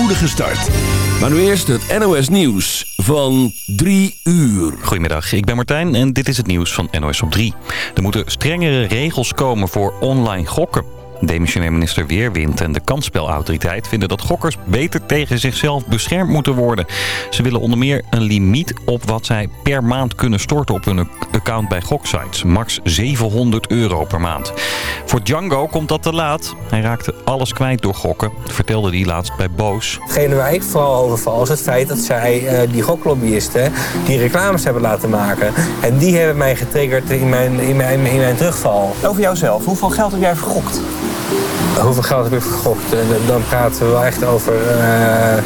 spoedige start. Maar nu eerst het NOS Nieuws van 3 uur. Goedemiddag, ik ben Martijn en dit is het nieuws van NOS op 3. Er moeten strengere regels komen voor online gokken. Demissionair minister Weerwind en de kansspelautoriteit vinden dat gokkers beter tegen zichzelf beschermd moeten worden. Ze willen onder meer een limiet op wat zij per maand kunnen storten op hun account bij goksites. Max 700 euro per maand. Voor Django komt dat te laat. Hij raakte alles kwijt door gokken, vertelde hij laatst bij Boos. Hetgene waar ik vooral over val is het feit dat zij, uh, die goklobbyisten, die reclames hebben laten maken. En die hebben mij getriggerd in mijn, in mijn, in mijn terugval. Over jouzelf, hoeveel geld heb jij vergokt? Hoeveel geld heb ik vergokt? En dan praten we wel echt over, uh,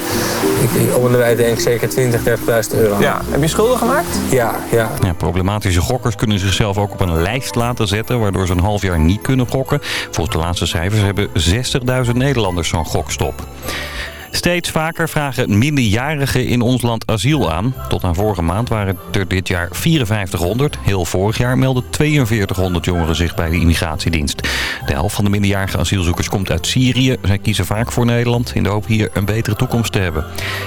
ik, om de denk zeker 20, 30.000 euro. Ja, heb je schulden gemaakt? Ja, ja. ja. Problematische gokkers kunnen zichzelf ook op een lijst laten zetten... waardoor ze een half jaar niet kunnen gokken. Volgens de laatste cijfers hebben 60.000 Nederlanders zo'n gokstop. Steeds vaker vragen minderjarigen in ons land asiel aan. Tot aan vorige maand waren er dit jaar 5400. Heel vorig jaar meldden 4200 jongeren zich bij de immigratiedienst. De helft van de minderjarige asielzoekers komt uit Syrië. Zij kiezen vaak voor Nederland in de hoop hier een betere toekomst te hebben.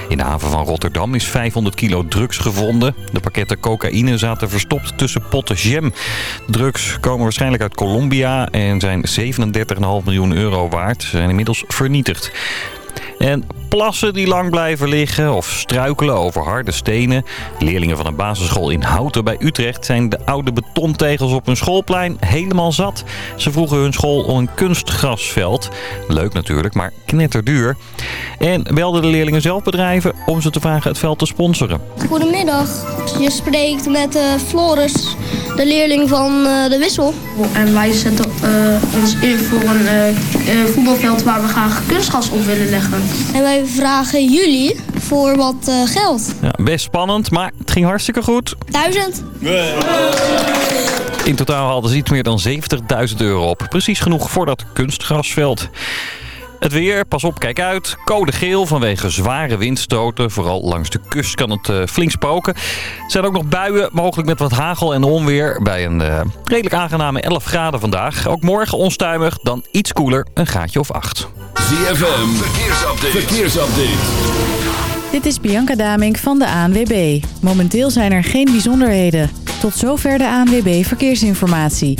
In de haven van Rotterdam is 500 kilo drugs gevonden. De pakketten cocaïne zaten verstopt tussen potten jam. Drugs komen waarschijnlijk uit Colombia en zijn 37,5 miljoen euro waard. Ze zijn inmiddels vernietigd. En plassen die lang blijven liggen of struikelen over harde stenen. Leerlingen van een basisschool in Houten bij Utrecht zijn de oude betontegels op hun schoolplein helemaal zat. Ze vroegen hun school om een kunstgrasveld. Leuk natuurlijk, maar knetterduur. En belden de leerlingen zelf bedrijven om ze te vragen het veld te sponsoren. Goedemiddag, je spreekt met uh, Floris, de leerling van uh, de Wissel. En wij zetten uh, ons in voor een voetbalveld waar we graag kunstgras op willen leggen. En wij vragen jullie voor wat uh, geld. Ja, best spannend, maar het ging hartstikke goed. Duizend. In totaal hadden ze iets meer dan 70.000 euro op. Precies genoeg voor dat kunstgrasveld. Het weer, pas op, kijk uit. Code geel vanwege zware windstoten. Vooral langs de kust kan het uh, flink spoken. Er zijn ook nog buien, mogelijk met wat hagel en onweer. Bij een uh, redelijk aangename 11 graden vandaag. Ook morgen onstuimig, dan iets koeler, een graadje of 8. ZFM, verkeersupdate. verkeersupdate. Dit is Bianca Damink van de ANWB. Momenteel zijn er geen bijzonderheden. Tot zover de ANWB Verkeersinformatie.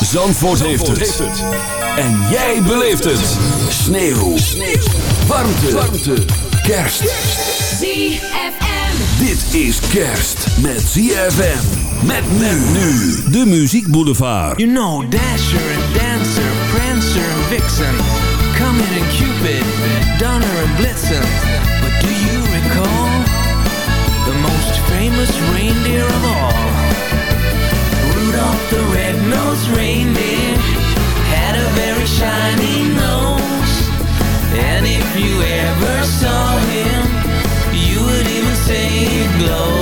Zandvoort, heeft, het. En jij beleeft het. Sneeuw. Sneeuw. Warmte. Warmte. Kerst. ZFM. Dit is kerst met ZFM. Met men nu. De Muziek Boulevard. You know Dasher and Dancer, Prancer and Vixen. Comet and Cupid, Donner and Blitzen. But do you recall the most famous reindeer red-nosed reindeer had a very shiny nose. And if you ever saw him, you would even say it glows.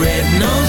red nose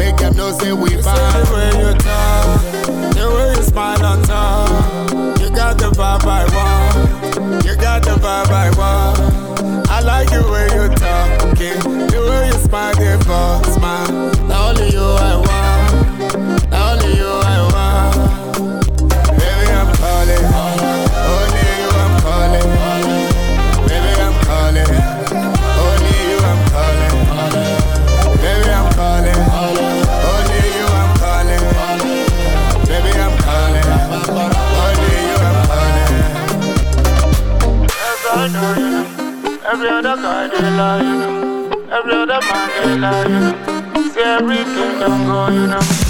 Make them know say we vibe. The way you talk, the way you smile on top. You got the vibe I want. You got the vibe I want. I like the way you talk, okay? The way you smile, they fall, smile. Not only you I want. Every other man they lie, you know. See everything don't go, you know.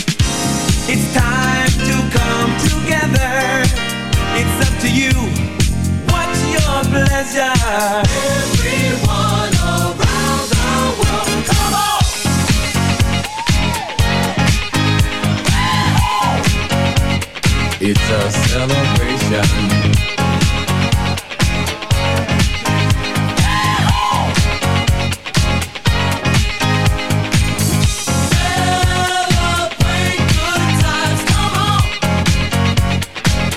to you. What's your pleasure? Everyone around the world, come on! It's a celebration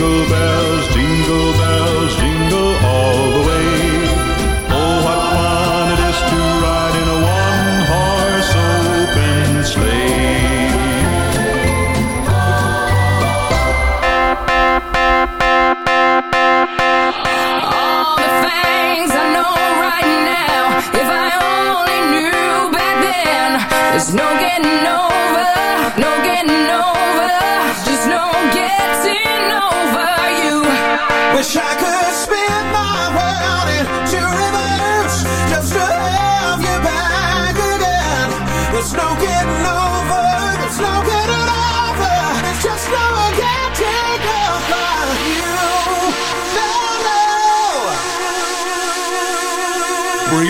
Jingle bells, jingle bells, jingle all the way. Oh, what fun it is to ride in a one-horse open sleigh. All the things I know right now, if I only knew back then, there's no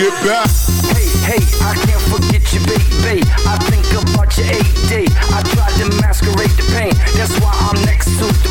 it back. Hey, hey, I can't forget you, baby. I think about your AD. I tried to masquerade the pain. That's why I'm next to. The,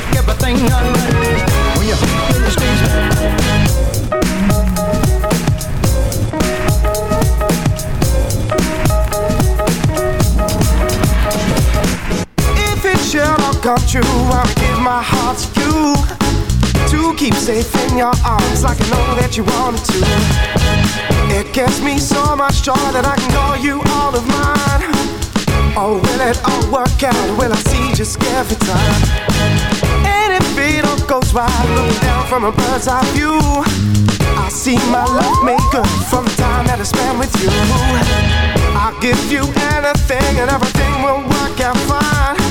true, I'll give my heart to you. To keep safe in your arms like I know that you wanted to. It gives me so much joy that I can call you all of mine. Oh, will it all work out? Will I see just every time? And if it all goes right, looking down from a bird's eye view, I see my love maker from the time that I spent with you. I'll give you anything and everything will work out fine.